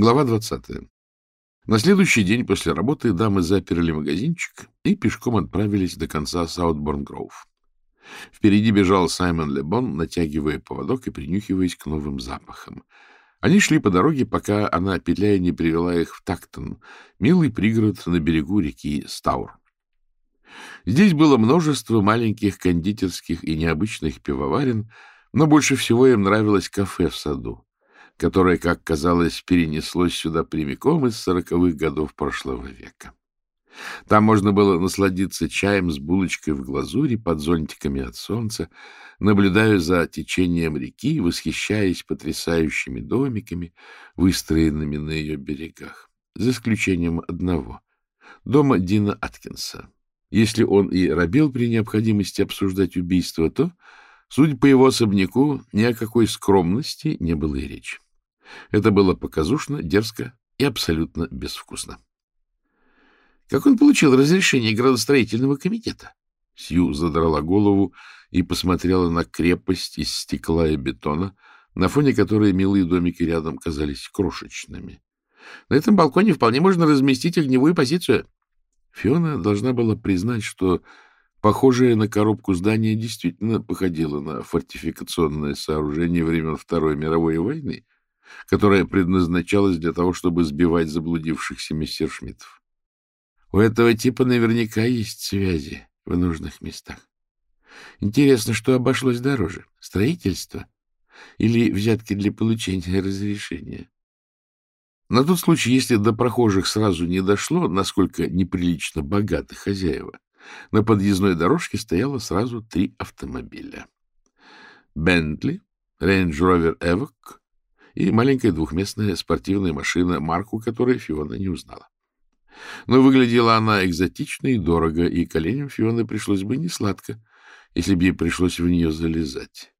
Глава 20. На следующий день после работы дамы заперли магазинчик и пешком отправились до конца Саутборн-Гроув. Впереди бежал Саймон Лебон, натягивая поводок и принюхиваясь к новым запахам. Они шли по дороге, пока она, петляя, не привела их в Тактон, милый пригород на берегу реки Стаур. Здесь было множество маленьких кондитерских и необычных пивоварен, но больше всего им нравилось кафе в саду которое, как казалось, перенеслось сюда прямиком из сороковых годов прошлого века. Там можно было насладиться чаем с булочкой в глазури под зонтиками от солнца, наблюдая за течением реки, восхищаясь потрясающими домиками, выстроенными на ее берегах, за исключением одного — дома Дина Аткинса. Если он и робел при необходимости обсуждать убийство, то, судя по его особняку, ни о какой скромности не было и речи. Это было показушно, дерзко и абсолютно безвкусно. Как он получил разрешение градостроительного комитета? Сью задрала голову и посмотрела на крепость из стекла и бетона, на фоне которой милые домики рядом казались крошечными. На этом балконе вполне можно разместить огневую позицию. Фиона должна была признать, что похожее на коробку здание действительно походило на фортификационное сооружение времен Второй мировой войны, которая предназначалась для того, чтобы сбивать заблудившихся мессершмиттов. У этого типа наверняка есть связи в нужных местах. Интересно, что обошлось дороже — строительство или взятки для получения разрешения? На тот случай, если до прохожих сразу не дошло, насколько неприлично богаты хозяева, на подъездной дорожке стояло сразу три автомобиля. Bentley, Range Rover Evoque и маленькая двухместная спортивная машина, марку которой Фиона не узнала. Но выглядела она экзотично и дорого, и коленям Фионы пришлось бы не сладко, если бы ей пришлось в нее залезать.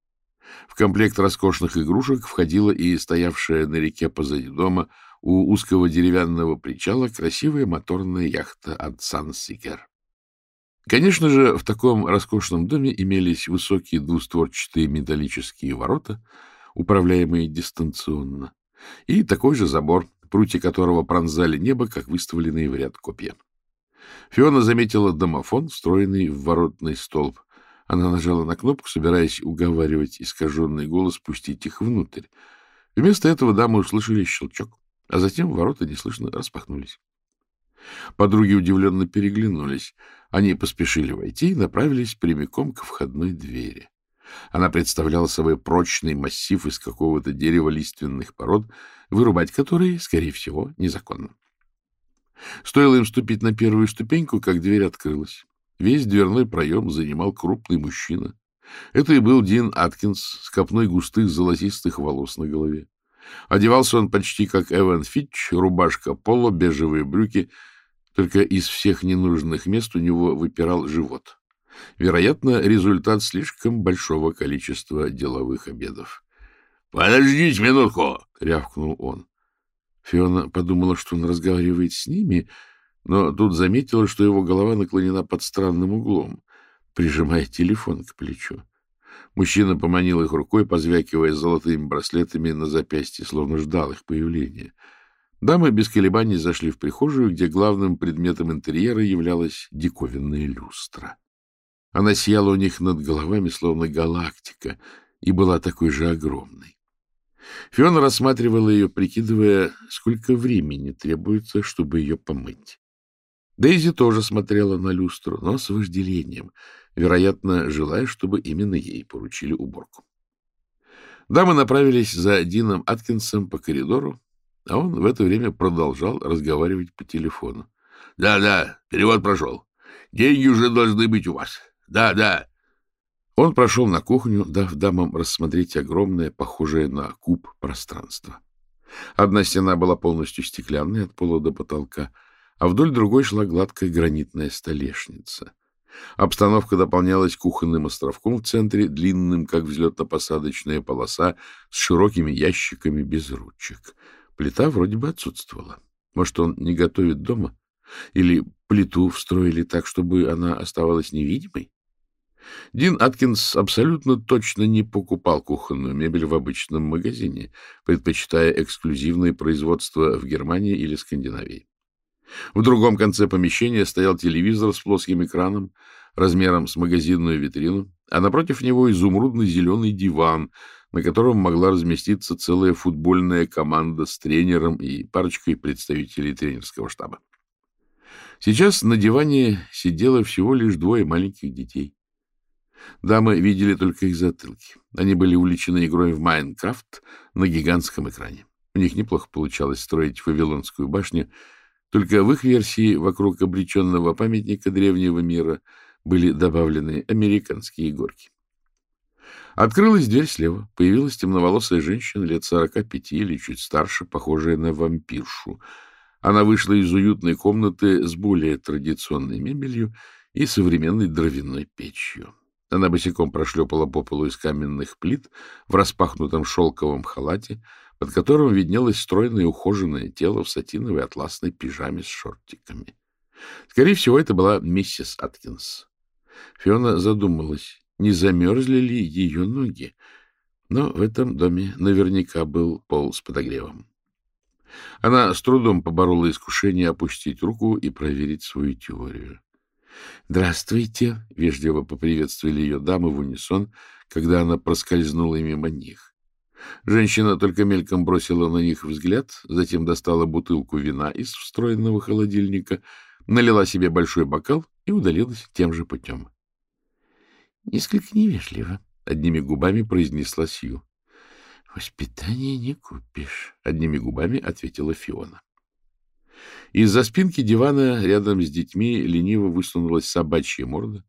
В комплект роскошных игрушек входила и стоявшая на реке позади дома у узкого деревянного причала красивая моторная яхта от Sunseeker. Конечно же, в таком роскошном доме имелись высокие двустворчатые металлические ворота — управляемые дистанционно, и такой же забор, прутья которого пронзали небо, как выставленные в ряд копья. Фиона заметила домофон, встроенный в воротный столб. Она нажала на кнопку, собираясь уговаривать искаженный голос пустить их внутрь. Вместо этого дамы услышали щелчок, а затем ворота неслышно распахнулись. Подруги удивленно переглянулись. Они поспешили войти и направились прямиком к входной двери. Она представляла собой прочный массив из какого-то дерева лиственных пород, вырубать которые, скорее всего, незаконно. Стоило им ступить на первую ступеньку, как дверь открылась. Весь дверной проем занимал крупный мужчина. Это и был Дин Аткинс с копной густых золотистых волос на голове. Одевался он почти как Эван Фитч, рубашка поло, бежевые брюки, только из всех ненужных мест у него выпирал живот. Вероятно, результат слишком большого количества деловых обедов. — Подождите минутку! — рявкнул он. Фиона подумала, что он разговаривает с ними, но тут заметила, что его голова наклонена под странным углом, прижимая телефон к плечу. Мужчина поманил их рукой, позвякивая золотыми браслетами на запястье, словно ждал их появления. Дамы без колебаний зашли в прихожую, где главным предметом интерьера являлась диковинная люстра. Она сияла у них над головами, словно галактика, и была такой же огромной. Фиона рассматривала ее, прикидывая, сколько времени требуется, чтобы ее помыть. Дейзи тоже смотрела на люстру, но с вожделением, вероятно, желая, чтобы именно ей поручили уборку. Дамы направились за Дином Аткинсом по коридору, а он в это время продолжал разговаривать по телефону. «Да, — Да-да, перевод прошел. Деньги уже должны быть у вас. Да, да. Он прошел на кухню, дав дамам рассмотреть огромное, похожее на куб пространство. Одна стена была полностью стеклянной от пола до потолка, а вдоль другой шла гладкая гранитная столешница. Обстановка дополнялась кухонным островком в центре, длинным, как взлетно-посадочная полоса, с широкими ящиками без ручек. Плита вроде бы отсутствовала. Может, он не готовит дома? Или плиту встроили так, чтобы она оставалась невидимой? Дин Аткинс абсолютно точно не покупал кухонную мебель в обычном магазине, предпочитая эксклюзивные производства в Германии или Скандинавии. В другом конце помещения стоял телевизор с плоским экраном, размером с магазинную витрину, а напротив него изумрудный зеленый диван, на котором могла разместиться целая футбольная команда с тренером и парочкой представителей тренерского штаба. Сейчас на диване сидело всего лишь двое маленьких детей. Дамы видели только их затылки. Они были увлечены игрой в Майнкрафт на гигантском экране. У них неплохо получалось строить Вавилонскую башню, только в их версии вокруг обреченного памятника древнего мира были добавлены американские горки. Открылась дверь слева. Появилась темноволосая женщина лет сорока пяти или чуть старше, похожая на вампиршу. Она вышла из уютной комнаты с более традиционной мебелью и современной дровяной печью. Она босиком прошлепала по полу из каменных плит в распахнутом шелковом халате, под которым виднелось стройное ухоженное тело в сатиновой атласной пижаме с шортиками. Скорее всего, это была миссис Аткинс. Фиона задумалась, не замерзли ли ее ноги, но в этом доме наверняка был пол с подогревом. Она с трудом поборола искушение опустить руку и проверить свою теорию. «Здравствуйте!» — вежливо поприветствовали ее дамы в унисон, когда она проскользнула мимо них. Женщина только мельком бросила на них взгляд, затем достала бутылку вина из встроенного холодильника, налила себе большой бокал и удалилась тем же путем. — Несколько невежливо, — одними губами произнесла Сью. — Воспитание не купишь, — одними губами ответила Фиона. Из-за спинки дивана рядом с детьми лениво высунулась собачья морда.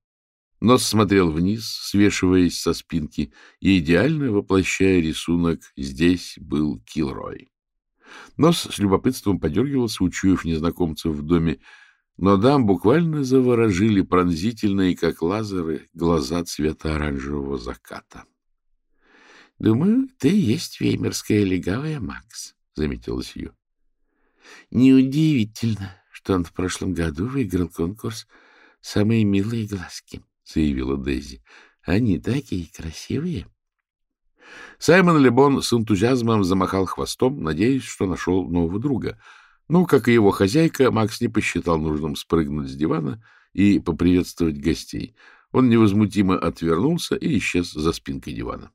Нос смотрел вниз, свешиваясь со спинки, и идеально воплощая рисунок «Здесь был Килрой». Нос с любопытством подергивался, учуяв незнакомцев в доме, но дам буквально заворожили пронзительные, как лазеры, глаза цвета оранжевого заката. — Думаю, ты есть веймерская легавая, Макс, — заметила Сью. Неудивительно, что он в прошлом году выиграл конкурс «Самые милые глазки», — заявила Дейзи. Они такие красивые. Саймон Лебон с энтузиазмом замахал хвостом, надеясь, что нашел нового друга. Но, как и его хозяйка, Макс не посчитал нужным спрыгнуть с дивана и поприветствовать гостей. Он невозмутимо отвернулся и исчез за спинкой дивана.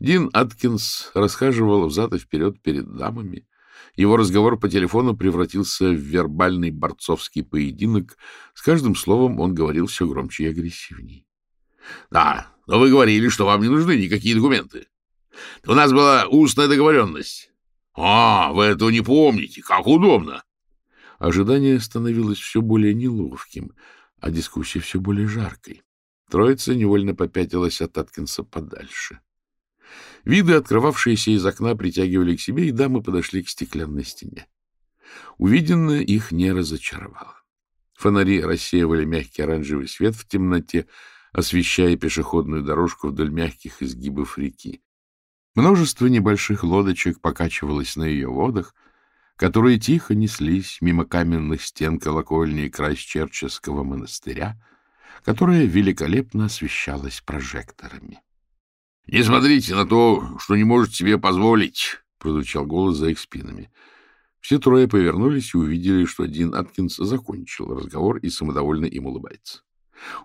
Дин Аткинс расхаживал взад и вперед перед дамами, его разговор по телефону превратился в вербальный борцовский поединок. С каждым словом он говорил все громче и агрессивней. — Да, но вы говорили, что вам не нужны никакие документы. У нас была устная договоренность. — А, вы этого не помните. Как удобно. Ожидание становилось все более неловким, а дискуссия все более жаркой. Троица невольно попятилась от Аткинса подальше. Виды, открывавшиеся из окна, притягивали к себе, и дамы подошли к стеклянной стене. Увиденное их не разочаровало. Фонари рассеивали мягкий оранжевый свет в темноте, освещая пешеходную дорожку вдоль мягких изгибов реки. Множество небольших лодочек покачивалось на ее водах, которые тихо неслись мимо каменных стен колокольни Крайсчерческого монастыря, которая великолепно освещалась прожекторами. — Не смотрите на то, что не можете себе позволить, — прозвучал голос за их спинами. Все трое повернулись и увидели, что Дин Аткинс закончил разговор и самодовольно им улыбается.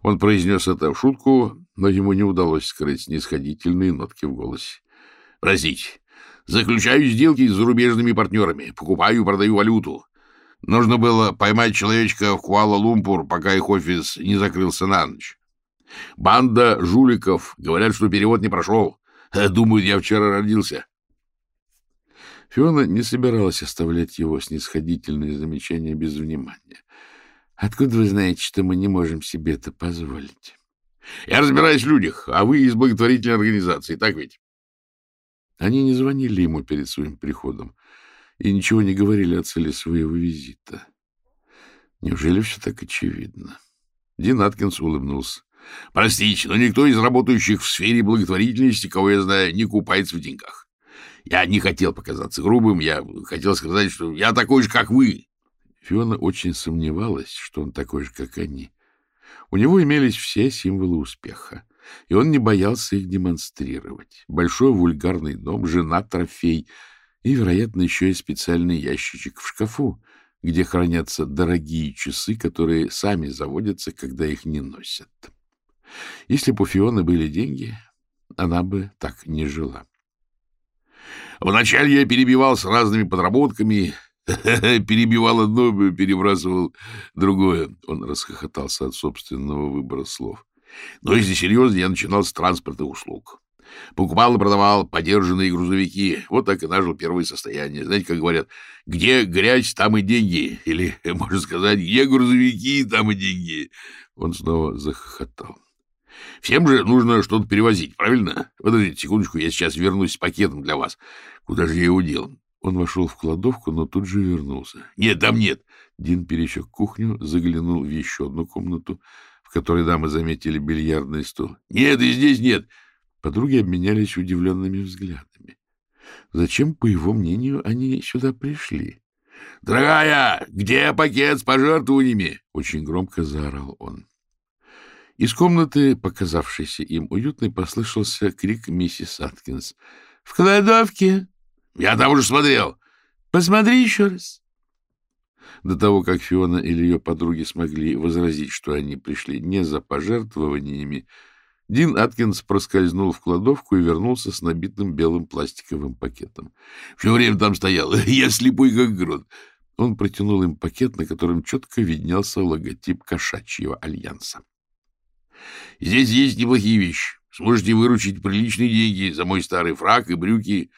Он произнес это в шутку, но ему не удалось скрыть снисходительные нотки в голосе. — Простите, заключаю сделки с зарубежными партнерами, покупаю и продаю валюту. Нужно было поймать человечка в Куала-Лумпур, пока их офис не закрылся на ночь. Банда жуликов. Говорят, что перевод не прошел. Думают, я вчера родился. Фиона не собиралась оставлять его снисходительные замечания без внимания. — Откуда вы знаете, что мы не можем себе это позволить? — Я разбираюсь в людях, а вы из благотворительной организации, так ведь? Они не звонили ему перед своим приходом и ничего не говорили о цели своего визита. Неужели все так очевидно? Дин Аткинс улыбнулся. Простите, но никто из работающих в сфере благотворительности, кого я знаю, не купается в деньгах. Я не хотел показаться грубым, я хотел сказать, что я такой же, как вы. Фиона очень сомневалась, что он такой же, как они. У него имелись все символы успеха, и он не боялся их демонстрировать. Большой вульгарный дом, жена трофей и, вероятно, еще и специальный ящичек в шкафу, где хранятся дорогие часы, которые сами заводятся, когда их не носят. Если бы у Фионы были деньги, она бы так не жила. Вначале я перебивал с разными подработками, перебивал одно, перебрасывал другое. Он расхохотался от собственного выбора слов. Но если серьезно, я начинал с транспорта услуг. Покупал и продавал подержанные грузовики. Вот так и нажил первое состояние. Знаете, как говорят, где грязь, там и деньги. Или, можно сказать, где грузовики, там и деньги. Он снова захохотал. Всем же нужно что-то перевозить, правильно? Подождите секундочку, я сейчас вернусь с пакетом для вас. Куда же я его делал? Он вошел в кладовку, но тут же вернулся. Нет, там нет. Дин пересек кухню, заглянул в еще одну комнату, в которой дамы заметили бильярдный стол. Нет, и здесь нет. Подруги обменялись удивленными взглядами. Зачем, по его мнению, они сюда пришли? — Дорогая, где пакет с пожертвованиями? — очень громко заорал он. Из комнаты, показавшейся им уютной, послышался крик миссис Аткинс. — В кладовке! — Я там уже смотрел. — Посмотри еще раз. До того, как Фиона или ее подруги смогли возразить, что они пришли не за пожертвованиями, Дин Аткинс проскользнул в кладовку и вернулся с набитым белым пластиковым пакетом. — Все время там стоял. Я слепой, как грот. Он протянул им пакет, на котором четко виднелся логотип кошачьего альянса. — Здесь есть неплохие вещи. Сможете выручить приличные деньги за мой старый фрак и брюки.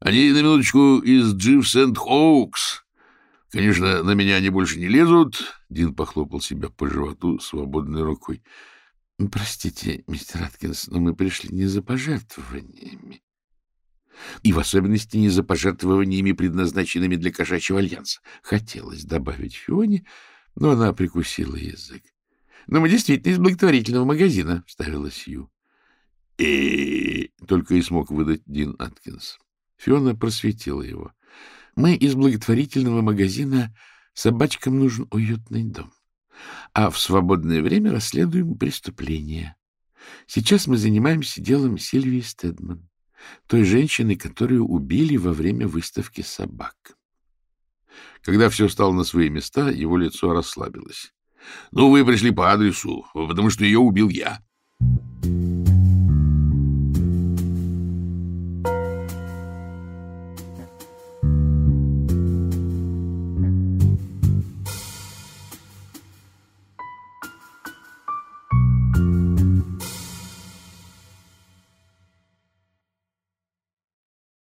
Они, на минуточку, из Джив Сент Хоукс. Конечно, на меня они больше не лезут. Дин похлопал себя по животу свободной рукой. — Простите, мистер Аткинс, но мы пришли не за пожертвованиями. И в особенности не за пожертвованиями, предназначенными для кошачьего альянса. Хотелось добавить Фионе, но она прикусила язык. — Но мы действительно из благотворительного магазина, — вставила Сью. — И только и смог выдать Дин Аткинс. Фиона просветила его. — Мы из благотворительного магазина «Собачкам нужен уютный дом» а в свободное время расследуем преступления. Сейчас мы занимаемся делом Сильвии Стедман, той женщины, которую убили во время выставки собак. Когда все стало на свои места, его лицо расслабилось. — Ну, вы пришли по адресу, потому что ее убил я.